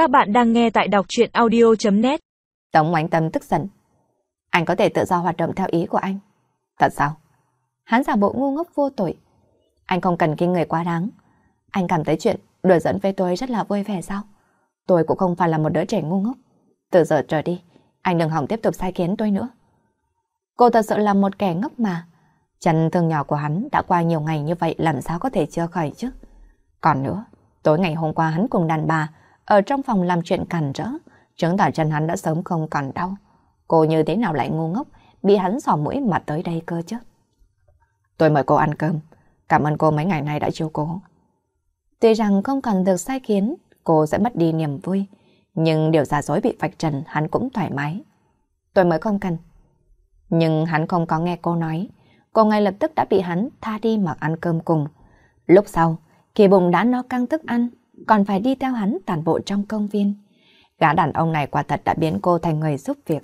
Các bạn đang nghe tại đọc chuyện audio.net Tống Oánh Tâm tức giận. Anh có thể tự do hoạt động theo ý của anh. Thật sao? Hắn giả bộ ngu ngốc vô tội. Anh không cần kinh người quá đáng. Anh cảm thấy chuyện đùa dẫn với tôi rất là vui vẻ sao? Tôi cũng không phải là một đứa trẻ ngu ngốc. Từ giờ trở đi, anh đừng hỏng tiếp tục sai khiến tôi nữa. Cô thật sự là một kẻ ngốc mà. Chân thương nhỏ của hắn đã qua nhiều ngày như vậy làm sao có thể chưa khỏi chứ? Còn nữa, tối ngày hôm qua hắn cùng đàn bà ở trong phòng làm chuyện cằn rỡ, chứng tỏ chân hắn đã sớm không còn đau. Cô như thế nào lại ngu ngốc, bị hắn sò mũi mà tới đây cơ chứ? Tôi mời cô ăn cơm, cảm ơn cô mấy ngày nay đã chiếu cố. Tuy rằng không cần được sai khiến, cô sẽ mất đi niềm vui, nhưng điều giả dối bị vạch trần hắn cũng thoải mái. Tôi mới không cần. Nhưng hắn không có nghe cô nói, cô ngay lập tức đã bị hắn tha đi mặc ăn cơm cùng. Lúc sau, khi bụng đã no căng thức ăn, còn phải đi theo hắn tàn bộ trong công viên. Gã đàn ông này quả thật đã biến cô thành người giúp việc.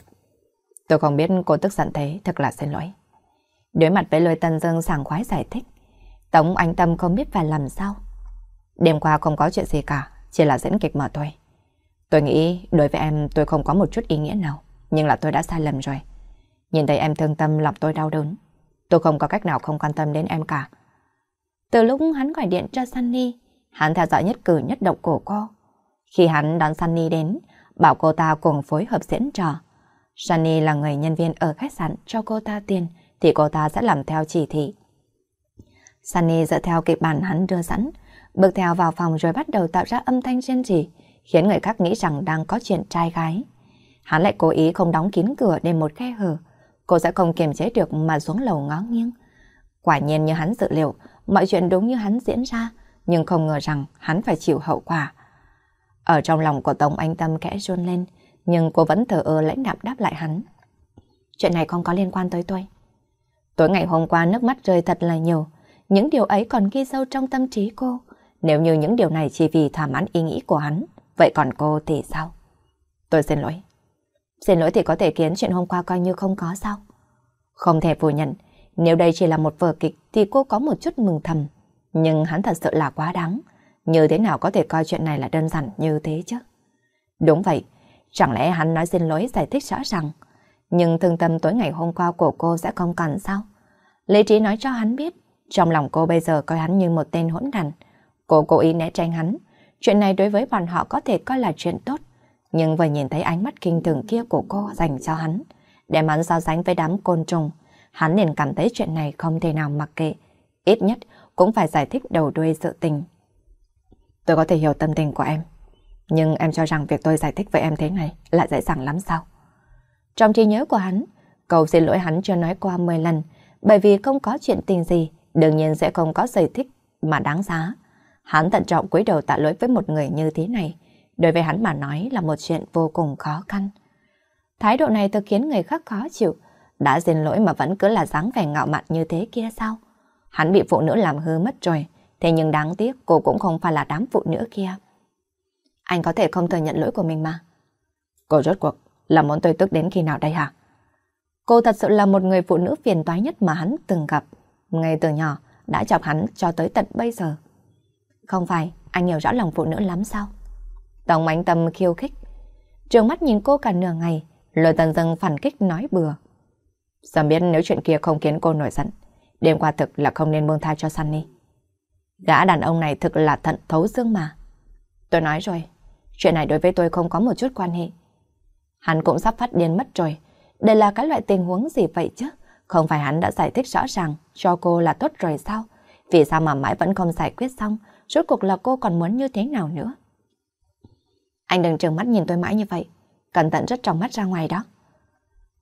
Tôi không biết cô tức giận thế, thật là xin lỗi. Đối mặt với lời Tân Dương sảng khoái giải thích, Tống Anh Tâm không biết phải làm sao. Đêm qua không có chuyện gì cả, chỉ là diễn kịch mà thôi. Tôi nghĩ đối với em tôi không có một chút ý nghĩa nào, nhưng là tôi đã sai lầm rồi. Nhìn thấy em thương tâm lòng tôi đau đớn. Tôi không có cách nào không quan tâm đến em cả. Từ lúc hắn gọi điện cho Sunny, hắn theo dõi nhất cử nhất động của cô. Khi hắn đón Sunny đến, bảo cô ta cùng phối hợp diễn trò. Sunny là người nhân viên ở khách sạn cho cô ta tiền, thì cô ta sẽ làm theo chỉ thị. Sunny dựa theo kịch bản hắn đưa sẵn, bước theo vào phòng rồi bắt đầu tạo ra âm thanh riêng rỉ, khiến người khác nghĩ rằng đang có chuyện trai gái. Hắn lại cố ý không đóng kín cửa để một khe hở, cô sẽ không kiềm chế được mà xuống lầu ngó nghiêng. Quả nhiên như hắn dự liệu, mọi chuyện đúng như hắn diễn ra, nhưng không ngờ rằng hắn phải chịu hậu quả. Ở trong lòng của Tống Anh Tâm kẽ run lên, nhưng cô vẫn thờ ơ lãnh đạm đáp lại hắn. Chuyện này không có liên quan tới tôi. Tối ngày hôm qua nước mắt rơi thật là nhiều, những điều ấy còn ghi sâu trong tâm trí cô. Nếu như những điều này chỉ vì thỏa mãn ý nghĩ của hắn, vậy còn cô thì sao? Tôi xin lỗi. Xin lỗi thì có thể khiến chuyện hôm qua coi như không có sao? Không thể phủ nhận, nếu đây chỉ là một vở kịch thì cô có một chút mừng thầm. Nhưng hắn thật sự là quá đáng. Như thế nào có thể coi chuyện này là đơn giản như thế chứ? Đúng vậy, chẳng lẽ hắn nói xin lỗi giải thích rõ ràng. Nhưng thương tâm tối ngày hôm qua của cô sẽ không còn sao? Lý trí nói cho hắn biết, trong lòng cô bây giờ coi hắn như một tên hỗn đàn. Cô cố ý né tránh hắn. Chuyện này đối với bọn họ có thể coi là chuyện tốt. Nhưng vừa nhìn thấy ánh mắt kinh thường kia của cô dành cho hắn, đem hắn so sánh với đám côn trùng, hắn liền cảm thấy chuyện này không thể nào mặc kệ. Ít nhất cũng phải giải thích đầu đuôi sự tình. Tôi có thể hiểu tâm tình của em, nhưng em cho rằng việc tôi giải thích với em thế này là dễ dàng lắm sao? Trong trí nhớ của hắn, cầu xin lỗi hắn chưa nói qua 10 lần, bởi vì không có chuyện tình gì, đương nhiên sẽ không có giải thích mà đáng giá. Hắn tận trọng cúi đầu tạ lỗi với một người như thế này, đối với hắn mà nói là một chuyện vô cùng khó khăn. Thái độ này thực khiến người khác khó chịu, đã xin lỗi mà vẫn cứ là dáng vẻ ngạo mạn như thế kia sao? Hắn bị phụ nữ làm hư mất rồi, thế nhưng đáng tiếc cô cũng không phải là đám phụ nữ kia. Anh có thể không thừa nhận lỗi của mình mà. Cô rốt cuộc là muốn tôi tức đến khi nào đây hả? Cô thật sự là một người phụ nữ phiền toái nhất mà hắn từng gặp. Ngay từ nhỏ đã chọc hắn cho tới tận bây giờ. Không phải, anh hiểu rõ lòng phụ nữ lắm sao? Tổng ánh tâm khiêu khích. Trường mắt nhìn cô cả nửa ngày, lời tần dần phản kích nói bừa. Sao biết nếu chuyện kia không khiến cô nổi giận, đêm qua thực là không nên buông tha cho Sunny. Gã đàn ông này thực là thận thấu xương mà. Tôi nói rồi, chuyện này đối với tôi không có một chút quan hệ. Hắn cũng sắp phát điên mất rồi. Đây là cái loại tình huống gì vậy chứ? Không phải hắn đã giải thích rõ ràng cho cô là tốt rồi sao? Vì sao mà mãi vẫn không giải quyết xong? Rốt cuộc là cô còn muốn như thế nào nữa? Anh đừng trừng mắt nhìn tôi mãi như vậy. Cẩn thận rất trong mắt ra ngoài đó.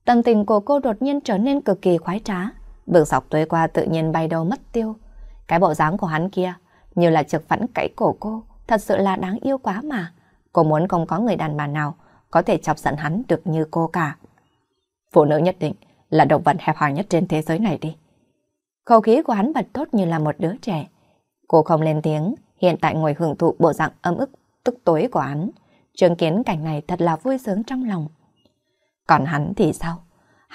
Tâm tình của cô đột nhiên trở nên cực kỳ khoái trá. Bừng dọc tối qua tự nhiên bay đâu mất tiêu. Cái bộ dáng của hắn kia, như là trực phẫn cãi cổ cô, thật sự là đáng yêu quá mà. Cô muốn không có người đàn bà nào có thể chọc giận hắn được như cô cả. Phụ nữ nhất định là động vật hẹp hòi nhất trên thế giới này đi. Khẩu khí của hắn bật tốt như là một đứa trẻ. Cô không lên tiếng, hiện tại ngồi hưởng thụ bộ dạng âm ức, tức tối của hắn. Chứng kiến cảnh này thật là vui sướng trong lòng. Còn hắn thì sao?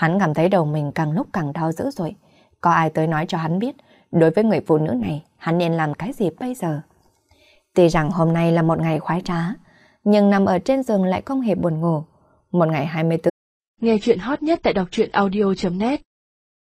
Hắn cảm thấy đầu mình càng lúc càng đau dữ dội. Có ai tới nói cho hắn biết, đối với người phụ nữ này, hắn nên làm cái gì bây giờ? Tuy rằng hôm nay là một ngày khoái trá, nhưng nằm ở trên giường lại không hề buồn ngủ. Một ngày 24. Nghe chuyện hot nhất tại đọc truyện audio.net